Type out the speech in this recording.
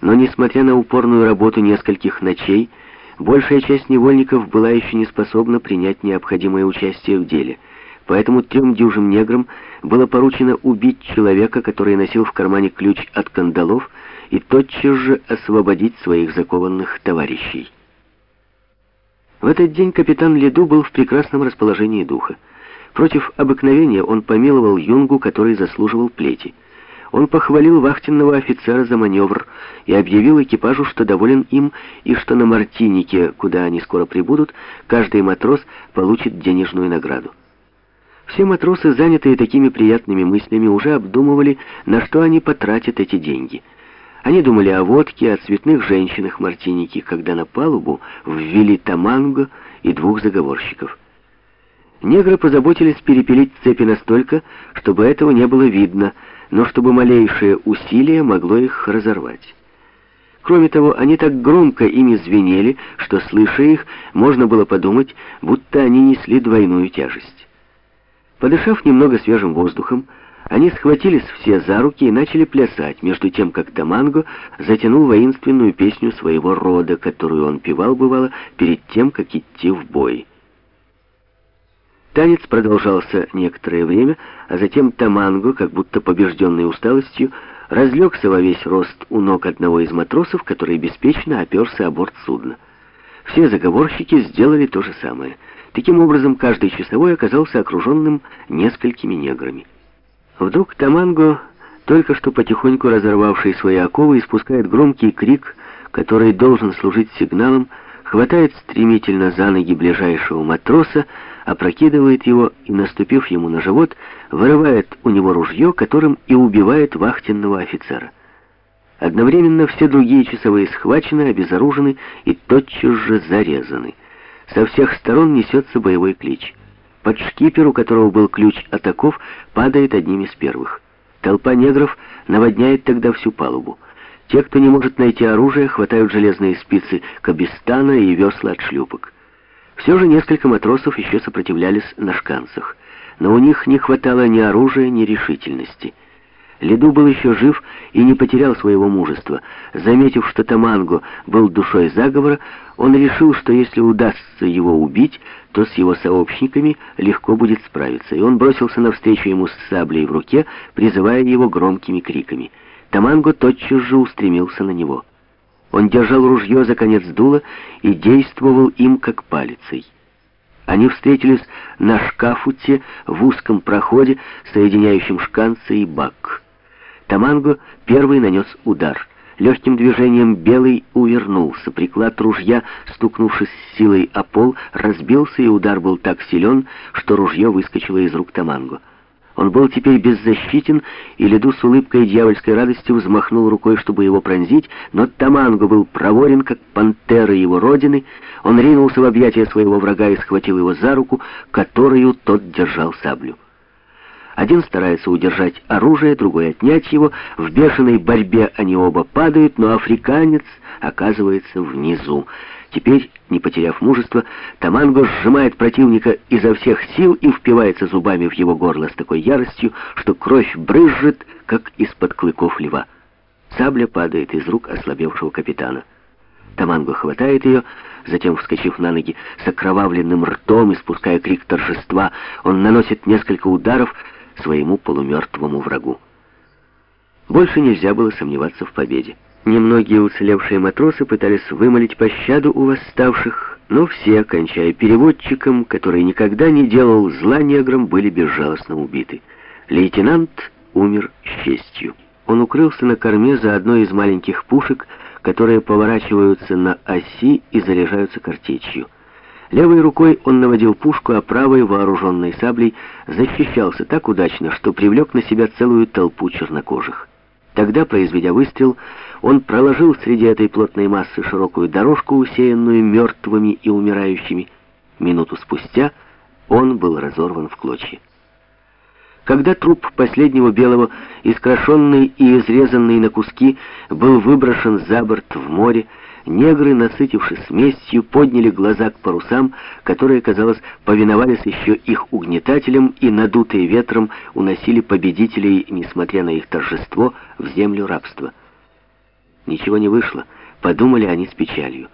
Но, несмотря на упорную работу нескольких ночей, большая часть невольников была еще не способна принять необходимое участие в деле. Поэтому трем дюжим неграм было поручено убить человека, который носил в кармане ключ от кандалов, и тотчас же освободить своих закованных товарищей. В этот день капитан Леду был в прекрасном расположении духа. Против обыкновения он помиловал юнгу, который заслуживал плети. Он похвалил вахтенного офицера за маневр и объявил экипажу, что доволен им, и что на Мартинике, куда они скоро прибудут, каждый матрос получит денежную награду. Все матросы, занятые такими приятными мыслями, уже обдумывали, на что они потратят эти деньги. Они думали о водке, о цветных женщинах Мартиники, когда на палубу ввели Таманго и двух заговорщиков. Негры позаботились перепилить цепи настолько, чтобы этого не было видно, но чтобы малейшее усилие могло их разорвать. Кроме того, они так громко ими звенели, что, слыша их, можно было подумать, будто они несли двойную тяжесть. Подышав немного свежим воздухом, они схватились все за руки и начали плясать, между тем, как Таманго затянул воинственную песню своего рода, которую он певал, бывало, перед тем, как идти в бой. Танец продолжался некоторое время, а затем Таманго, как будто побежденный усталостью, разлегся во весь рост у ног одного из матросов, который беспечно оперся о борт судна. Все заговорщики сделали то же самое. Таким образом, каждый часовой оказался окруженным несколькими неграми. Вдруг Таманго, только что потихоньку разорвавший свои оковы, испускает громкий крик, который должен служить сигналом, хватает стремительно за ноги ближайшего матроса, опрокидывает его и, наступив ему на живот, вырывает у него ружье, которым и убивает вахтенного офицера. Одновременно все другие часовые схвачены, обезоружены и тотчас же зарезаны. Со всех сторон несется боевой клич. Под шкипер, у которого был ключ от оков, падает одним из первых. Толпа негров наводняет тогда всю палубу. Те, кто не может найти оружие, хватают железные спицы кабистана и весла от шлюпок. Все же несколько матросов еще сопротивлялись на шканцах, но у них не хватало ни оружия, ни решительности. Леду был еще жив и не потерял своего мужества. Заметив, что Таманго был душой заговора, он решил, что если удастся его убить, то с его сообщниками легко будет справиться, и он бросился навстречу ему с саблей в руке, призывая его громкими криками. Таманго тотчас же устремился на него. Он держал ружье за конец дула и действовал им как палицей. Они встретились на шкафуте в узком проходе, соединяющем шканцы и бак. Таманго первый нанес удар. Легким движением Белый увернулся. Приклад ружья, стукнувшись силой о пол, разбился, и удар был так силен, что ружье выскочило из рук Таманго. Он был теперь беззащитен, и Леду с улыбкой дьявольской радостью взмахнул рукой, чтобы его пронзить, но Таманго был проворен, как пантера его родины. Он ринулся в объятия своего врага и схватил его за руку, которую тот держал саблю. Один старается удержать оружие, другой отнять его. В бешеной борьбе они оба падают, но африканец оказывается внизу. Теперь, не потеряв мужества, Таманго сжимает противника изо всех сил и впивается зубами в его горло с такой яростью, что кровь брызжет, как из-под клыков льва. Сабля падает из рук ослабевшего капитана. Таманго хватает ее, затем, вскочив на ноги, с окровавленным ртом, испуская крик торжества, он наносит несколько ударов своему полумертвому врагу. Больше нельзя было сомневаться в победе. Немногие уцелевшие матросы пытались вымолить пощаду у восставших, но все, кончая переводчиком, который никогда не делал зла неграм, были безжалостно убиты. Лейтенант умер с честью. Он укрылся на корме за одной из маленьких пушек, которые поворачиваются на оси и заряжаются картечью. Левой рукой он наводил пушку, а правой, вооруженной саблей, защищался так удачно, что привлек на себя целую толпу чернокожих. Тогда, произведя выстрел, он проложил среди этой плотной массы широкую дорожку, усеянную мертвыми и умирающими. Минуту спустя он был разорван в клочья. Когда труп последнего белого, искрошенный и изрезанный на куски, был выброшен за борт в море, негры, насытившись смесью, подняли глаза к парусам, которые, казалось, повиновались еще их угнетателям и, надутые ветром, уносили победителей, несмотря на их торжество, в землю рабства. Ничего не вышло, подумали они с печалью.